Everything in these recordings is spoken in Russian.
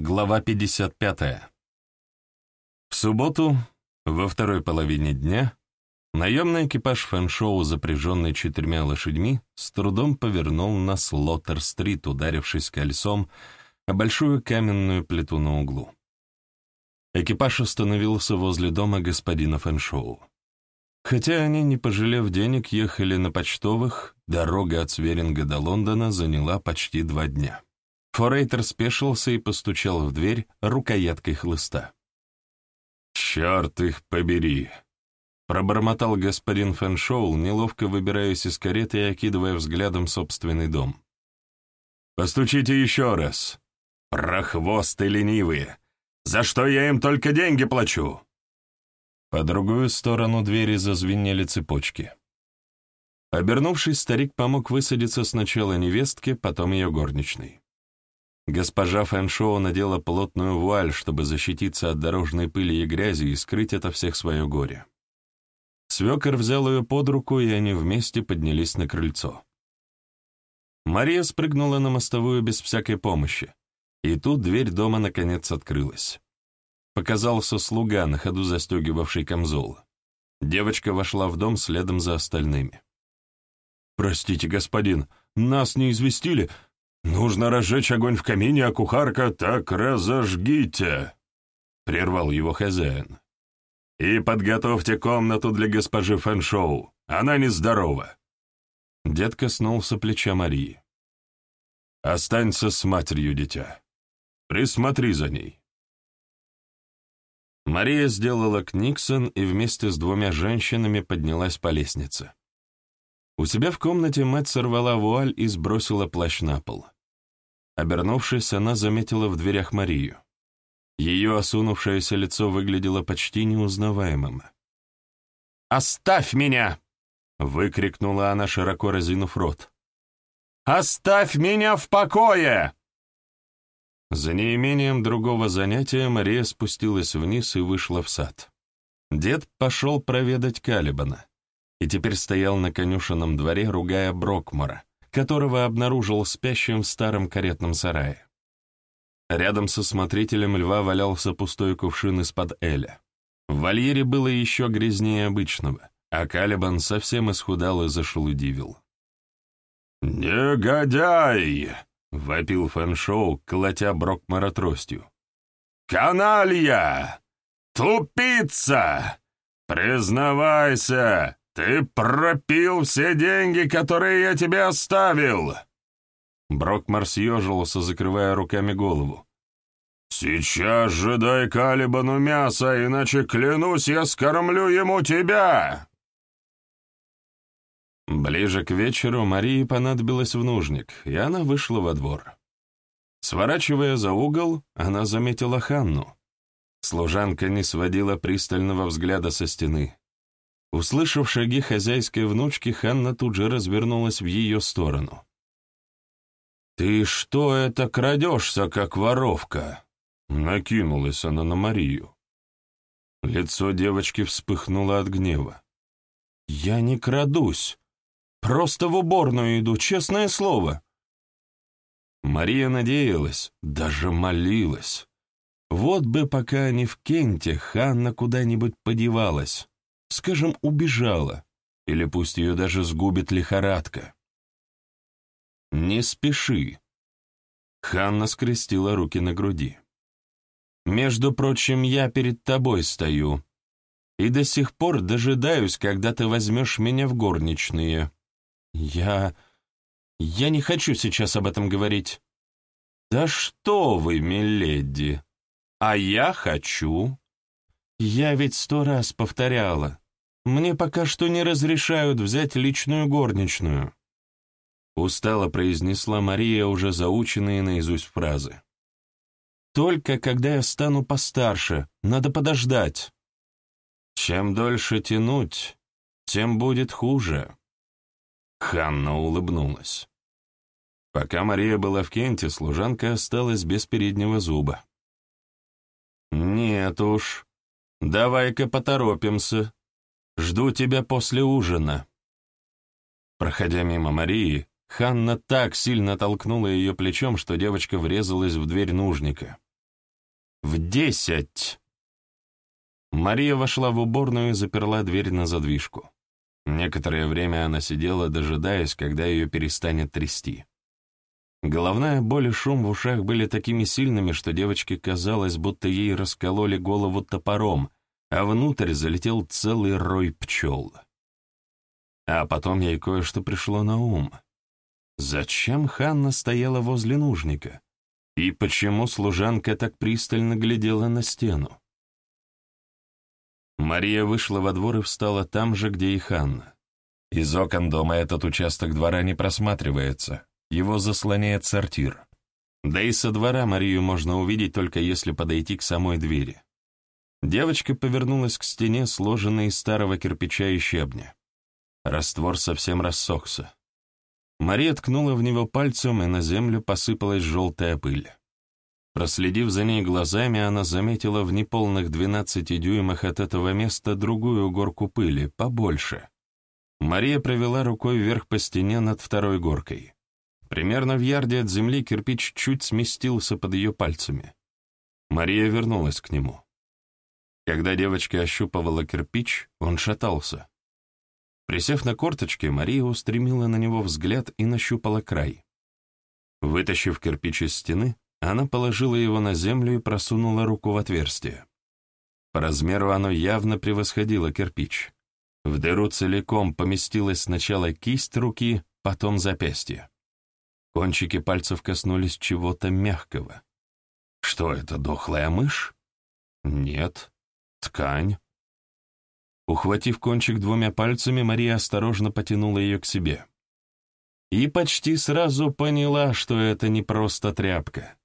Глава 55. В субботу, во второй половине дня, наемный экипаж Фэншоу, запряженный четырьмя лошадьми, с трудом повернул на Слоттер-стрит, ударившись кольцом о большую каменную плиту на углу. Экипаж остановился возле дома господина Фэншоу. Хотя они, не пожалев денег, ехали на почтовых, дорога от Сверинга до Лондона заняла почти два дня. Форейтер спешился и постучал в дверь рукояткой хлыста. «Черт их побери!» — пробормотал господин Фэншоул, неловко выбираясь из кареты и окидывая взглядом собственный дом. «Постучите еще раз! Прохвосты ленивые! За что я им только деньги плачу?» По другую сторону двери зазвенели цепочки. Обернувшись, старик помог высадиться сначала невестке, потом ее горничной. Госпожа Фэншоу надела плотную вуаль, чтобы защититься от дорожной пыли и грязи и скрыть это всех свое горе. Свекор взял ее под руку, и они вместе поднялись на крыльцо. Мария спрыгнула на мостовую без всякой помощи, и тут дверь дома наконец открылась. Показался слуга, на ходу застегивавший камзол. Девочка вошла в дом следом за остальными. «Простите, господин, нас не известили, «Нужно разжечь огонь в камине, а кухарка так разожгите!» — прервал его хозяин. «И подготовьте комнату для госпожи Фэншоу. Она нездорова». Дед коснулся плеча Марии. «Останься с матерью, дитя. Присмотри за ней». Мария сделала книксон и вместе с двумя женщинами поднялась по лестнице. У себя в комнате мать сорвала вуаль и сбросила плащ на пол. Обернувшись, она заметила в дверях Марию. Ее осунувшееся лицо выглядело почти неузнаваемым. «Оставь меня!» — выкрикнула она, широко разинув рот. «Оставь меня в покое!» За неимением другого занятия Мария спустилась вниз и вышла в сад. Дед пошел проведать Калибана и теперь стоял на конюшенном дворе, ругая Брокмора, которого обнаружил спящим в старом каретном сарае. Рядом со смотрителем льва валялся пустой кувшин из-под эля. В вольере было еще грязнее обычного, а Калибан совсем исхудал и зашелудивил. «Негодяй!» — вопил Фэншоу, колотя Брокмара тростью. «Каналья! Тупица! Признавайся, «Ты пропил все деньги, которые я тебе оставил!» Брокмар съежился, закрывая руками голову. «Сейчас же дай Калибану мясо, иначе, клянусь, я скормлю ему тебя!» Ближе к вечеру Марии понадобилось в нужник, и она вышла во двор. Сворачивая за угол, она заметила Ханну. Служанка не сводила пристального взгляда со стены. Услышав шаги хозяйской внучки, Ханна тут же развернулась в ее сторону. «Ты что это крадешься, как воровка?» Накинулась она на Марию. Лицо девочки вспыхнуло от гнева. «Я не крадусь. Просто в уборную иду, честное слово». Мария надеялась, даже молилась. Вот бы пока они в Кенте, Ханна куда-нибудь подевалась скажем, убежала, или пусть ее даже сгубит лихорадка. «Не спеши», — Ханна скрестила руки на груди. «Между прочим, я перед тобой стою, и до сих пор дожидаюсь, когда ты возьмешь меня в горничные. Я... я не хочу сейчас об этом говорить». «Да что вы, миледи! А я хочу!» Я ведь сто раз повторяла. Мне пока что не разрешают взять личную горничную. Устало произнесла Мария уже заученные наизусть фразы. Только когда я стану постарше, надо подождать. Чем дольше тянуть, тем будет хуже. Ханна улыбнулась. Пока Мария была в Кенте, служанка осталась без переднего зуба. «Нет уж», «Давай-ка поторопимся. Жду тебя после ужина». Проходя мимо Марии, Ханна так сильно толкнула ее плечом, что девочка врезалась в дверь нужника. В десять!» Мария вошла в уборную и заперла дверь на задвижку. Некоторое время она сидела, дожидаясь, когда ее перестанет трясти. Головная боль и шум в ушах были такими сильными, что девочке казалось, будто ей раскололи голову топором, а внутрь залетел целый рой пчел. А потом ей кое-что пришло на ум. Зачем Ханна стояла возле нужника? И почему служанка так пристально глядела на стену? Мария вышла во двор и встала там же, где и Ханна. Из окон дома этот участок двора не просматривается, его заслоняет сортир. Да и со двора Марию можно увидеть только если подойти к самой двери. Девочка повернулась к стене, сложенной из старого кирпича и щебня. Раствор совсем рассохся. Мария ткнула в него пальцем, и на землю посыпалась желтая пыль. Проследив за ней глазами, она заметила в неполных двенадцати дюймах от этого места другую горку пыли, побольше. Мария провела рукой вверх по стене над второй горкой. Примерно в ярде от земли кирпич чуть сместился под ее пальцами. Мария вернулась к нему. Когда девочка ощупывала кирпич, он шатался. Присев на корточки, Мария устремила на него взгляд и нащупала край. Вытащив кирпич из стены, она положила его на землю и просунула руку в отверстие. По размеру оно явно превосходило кирпич. В дыру целиком поместилась сначала кисть руки, потом запястье. Кончики пальцев коснулись чего-то мягкого. Что это, дохлая мышь? Нет. Ткань. Ухватив кончик двумя пальцами, Мария осторожно потянула ее к себе. И почти сразу поняла, что это не просто тряпка.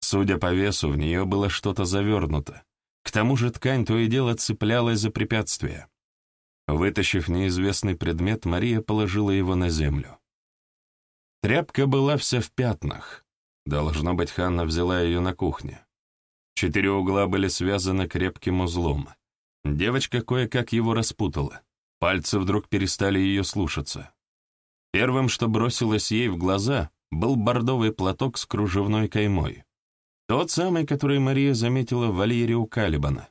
Судя по весу, в нее было что-то завернуто. К тому же ткань то и дело цеплялась за препятствие. Вытащив неизвестный предмет, Мария положила его на землю. Тряпка была вся в пятнах. Должно быть, Ханна взяла ее на кухне. Четыре угла были связаны крепким узлом. Девочка кое-как его распутала. Пальцы вдруг перестали ее слушаться. Первым, что бросилось ей в глаза, был бордовый платок с кружевной каймой. Тот самый, который Мария заметила в вольере у Калибана.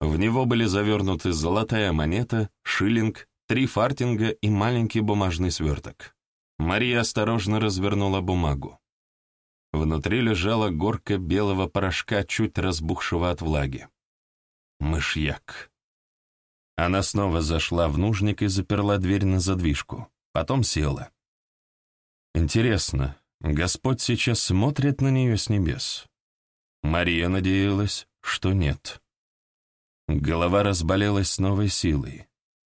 В него были завернуты золотая монета, шиллинг, три фартинга и маленький бумажный сверток. Мария осторожно развернула бумагу. Внутри лежала горка белого порошка, чуть разбухшего от влаги. Мышьяк. Она снова зашла в нужник и заперла дверь на задвижку. Потом села. Интересно, Господь сейчас смотрит на нее с небес? Мария надеялась, что нет. Голова разболелась с новой силой.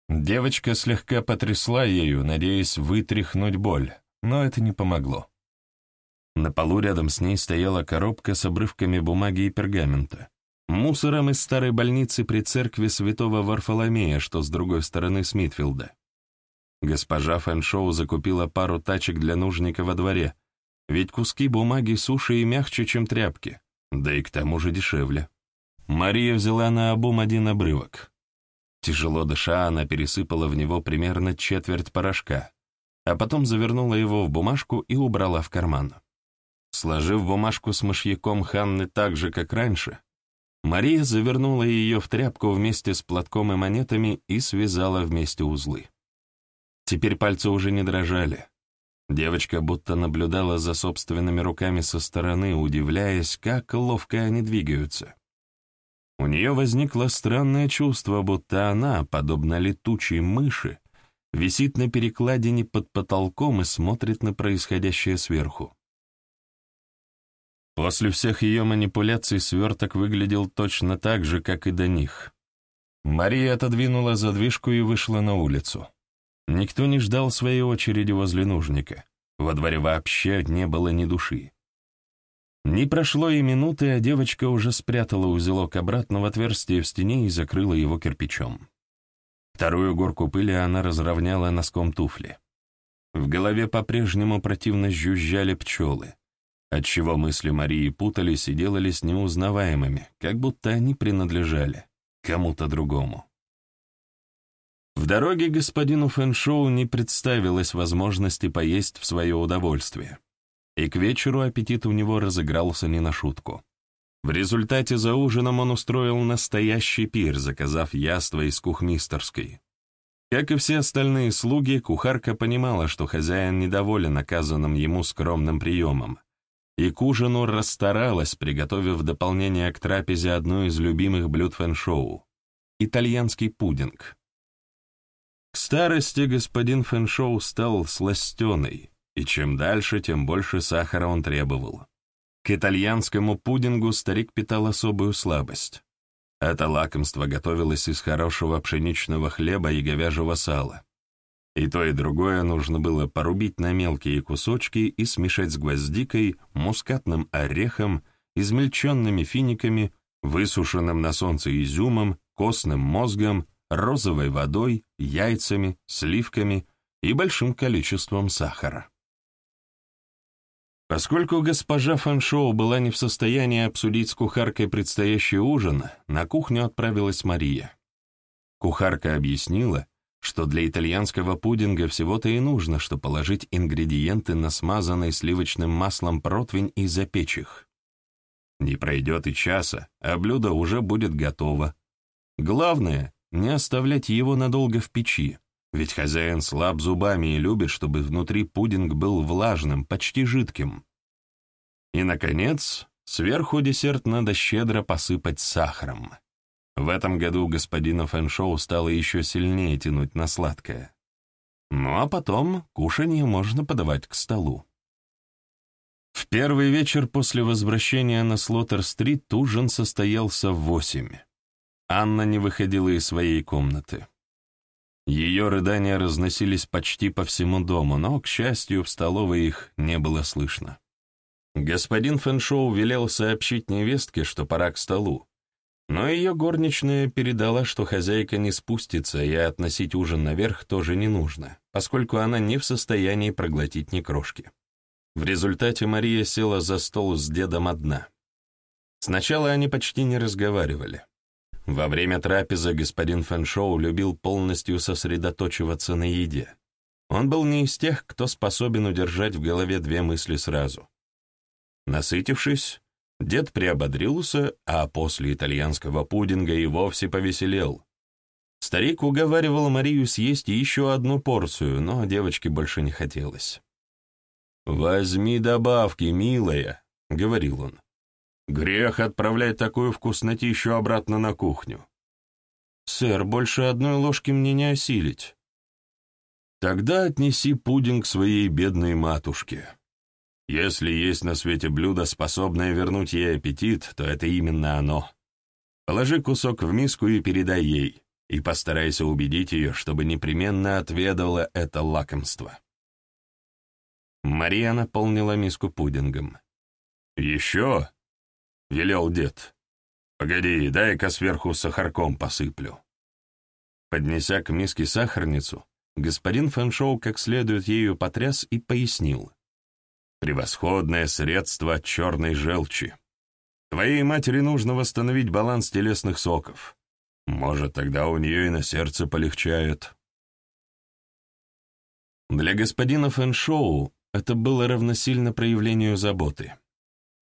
Девочка слегка потрясла ею, надеясь вытряхнуть боль, но это не помогло. На полу рядом с ней стояла коробка с обрывками бумаги и пергамента, мусором из старой больницы при церкви святого Варфоломея, что с другой стороны Смитфилда. Госпожа Фэншоу закупила пару тачек для нужника во дворе, ведь куски бумаги суше и мягче, чем тряпки да и к тому же дешевле. Мария взяла на обум один обрывок. Тяжело дыша, она пересыпала в него примерно четверть порошка, а потом завернула его в бумажку и убрала в карман. Сложив бумажку с мышьяком Ханны так же, как раньше, Мария завернула ее в тряпку вместе с платком и монетами и связала вместе узлы. Теперь пальцы уже не дрожали. Девочка будто наблюдала за собственными руками со стороны, удивляясь, как ловко они двигаются. У нее возникло странное чувство, будто она, подобно летучей мыши, висит на перекладине под потолком и смотрит на происходящее сверху. После всех ее манипуляций сверток выглядел точно так же, как и до них. Мария отодвинула задвижку и вышла на улицу. Никто не ждал своей очереди возле нужника. Во дворе вообще не было ни души. Не прошло и минуты, а девочка уже спрятала узелок обратно в отверстие в стене и закрыла его кирпичом. Вторую горку пыли она разровняла носком туфли. В голове по-прежнему противно жужжали пчелы, отчего мысли Марии путались и делались неузнаваемыми, как будто они принадлежали кому-то другому. В дороге господину Фэншоу не представилось возможности поесть в свое удовольствие, и к вечеру аппетит у него разыгрался не на шутку. В результате за ужином он устроил настоящий пир, заказав яство из кухмистерской. Как и все остальные слуги, кухарка понимала, что хозяин недоволен оказанным ему скромным приемом, и к ужину расстаралась, приготовив дополнение к трапезе одно из любимых блюд Фэншоу — итальянский пудинг. К старости господин Фэншоу стал сластеной, и чем дальше, тем больше сахара он требовал. К итальянскому пудингу старик питал особую слабость. Это лакомство готовилось из хорошего пшеничного хлеба и говяжьего сала. И то, и другое нужно было порубить на мелкие кусочки и смешать с гвоздикой, мускатным орехом, измельченными финиками, высушенным на солнце изюмом, костным мозгом, розовой водой, яйцами, сливками и большим количеством сахара. Поскольку госпожа Фаншоу была не в состоянии обсудить с кухаркой предстоящий ужин, на кухню отправилась Мария. Кухарка объяснила, что для итальянского пудинга всего-то и нужно, что положить ингредиенты на смазанный сливочным маслом противень и запечь их. Не пройдет и часа, а блюдо уже будет готово. Главное — не оставлять его надолго в печи, ведь хозяин слаб зубами и любит, чтобы внутри пудинг был влажным, почти жидким. И, наконец, сверху десерт надо щедро посыпать сахаром. В этом году господина Фэншоу стало еще сильнее тянуть на сладкое. Ну а потом кушанье можно подавать к столу. В первый вечер после возвращения на Слоттер-стрит ужин состоялся в восемь. Анна не выходила из своей комнаты. Ее рыдания разносились почти по всему дому, но, к счастью, в столовой их не было слышно. Господин Фэншоу велел сообщить невестке, что пора к столу, но ее горничная передала, что хозяйка не спустится, и относить ужин наверх тоже не нужно, поскольку она не в состоянии проглотить ни крошки. В результате Мария села за стол с дедом одна. Сначала они почти не разговаривали. Во время трапезы господин Фэншоу любил полностью сосредоточиваться на еде. Он был не из тех, кто способен удержать в голове две мысли сразу. Насытившись, дед приободрился, а после итальянского пудинга и вовсе повеселел. Старик уговаривал Марию съесть еще одну порцию, но девочке больше не хотелось. «Возьми добавки, милая», — говорил он. Грех отправлять такую вкуснотищу обратно на кухню. Сэр, больше одной ложки мне не осилить. Тогда отнеси пудинг своей бедной матушке. Если есть на свете блюдо, способное вернуть ей аппетит, то это именно оно. Положи кусок в миску и передай ей, и постарайся убедить ее, чтобы непременно отведала это лакомство. Мария наполнила миску пудингом. «Еще?» — велел дед. «Погоди, дай-ка сверху сахарком посыплю». Поднеся к миске сахарницу, господин Фэншоу как следует ею потряс и пояснил. «Превосходное средство от черной желчи. Твоей матери нужно восстановить баланс телесных соков. Может, тогда у нее и на сердце полегчает». Для господина Фэншоу это было равносильно проявлению заботы.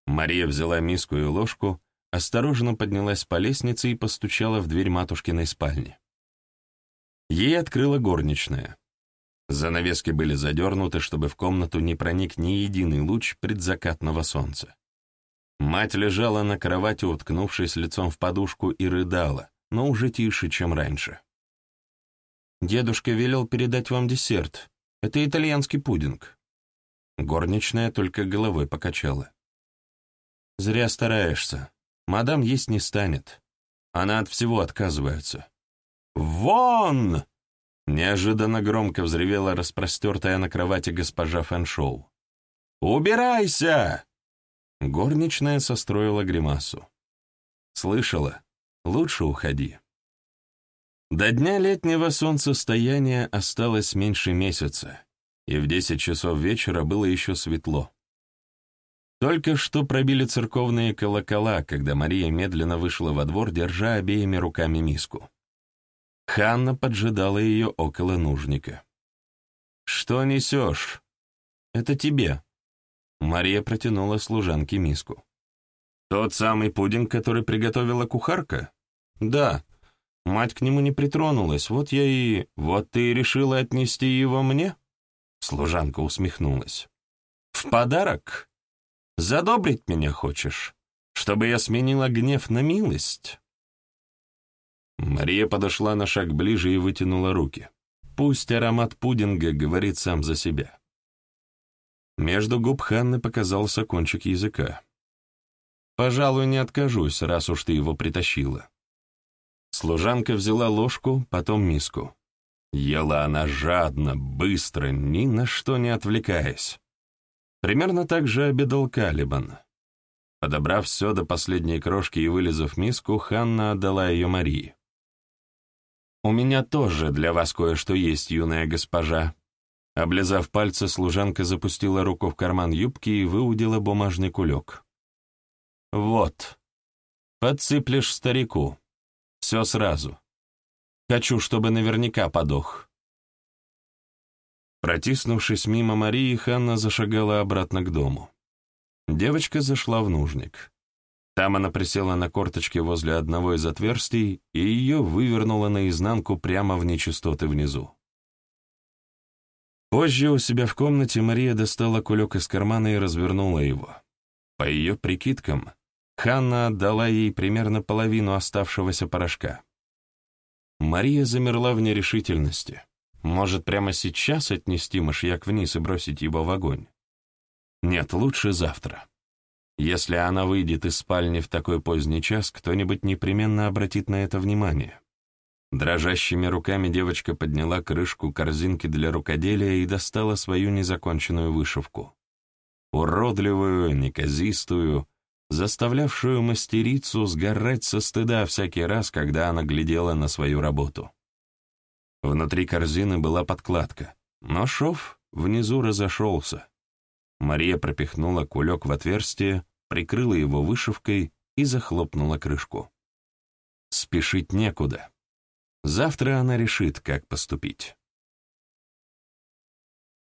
Мария взяла миску и ложку, осторожно поднялась по лестнице и постучала в дверь матушкиной спальни. Ей открыла горничная. Занавески были задернуты, чтобы в комнату не проник ни единый луч предзакатного солнца. Мать лежала на кровати, уткнувшись лицом в подушку, и рыдала, но уже тише, чем раньше. «Дедушка велел передать вам десерт. Это итальянский пудинг». Горничная только головой покачала. Зря стараешься. Мадам есть не станет. Она от всего отказывается. «Вон!» Неожиданно громко взревела распростертая на кровати госпожа Фэншоу. «Убирайся!» Горничная состроила гримасу. «Слышала? Лучше уходи». До дня летнего солнцестояния осталось меньше месяца, и в десять часов вечера было еще светло. Только что пробили церковные колокола, когда Мария медленно вышла во двор, держа обеими руками миску. Ханна поджидала ее около нужника. «Что несешь?» «Это тебе». Мария протянула служанке миску. Тот самый пудинг, который приготовила кухарка? Да. Мать к нему не притронулась, вот я и... Вот ты и решила отнести его мне? Служанка усмехнулась. В подарок? Задобрить меня хочешь? Чтобы я сменила гнев на милость? Мария подошла на шаг ближе и вытянула руки. Пусть аромат пудинга говорит сам за себя. Между губ Ханны показался кончик языка. «Пожалуй, не откажусь, раз уж ты его притащила». Служанка взяла ложку, потом миску. Ела она жадно, быстро, ни на что не отвлекаясь. Примерно так же обедал Калибан. Подобрав все до последней крошки и вылезав миску, Ханна отдала ее Марии. «У меня тоже для вас кое-что есть, юная госпожа». Облизав пальцы, служанка запустила руку в карман юбки и выудила бумажный кулек. «Вот. Подсыплешь старику. Все сразу. Хочу, чтобы наверняка подох». Протиснувшись мимо Марии, Ханна зашагала обратно к дому. Девочка зашла в нужник. Там она присела на корточки возле одного из отверстий, и ее вывернуло наизнанку прямо в нечистоты внизу. Позже у себя в комнате Мария достала кулек из кармана и развернула его. По ее прикидкам, Ханна отдала ей примерно половину оставшегося порошка. Мария замерла в нерешительности. Может, прямо сейчас отнести мышьяк вниз и бросить его в огонь? Нет, лучше завтра. Если она выйдет из спальни в такой поздний час, кто-нибудь непременно обратит на это внимание. Дрожащими руками девочка подняла крышку корзинки для рукоделия и достала свою незаконченную вышивку. Уродливую, неказистую, заставлявшую мастерицу сгорать со стыда всякий раз, когда она глядела на свою работу. Внутри корзины была подкладка, но шов внизу разошелся. Мария пропихнула кулек в отверстие, прикрыла его вышивкой и захлопнула крышку. Спешить некуда. Завтра она решит, как поступить.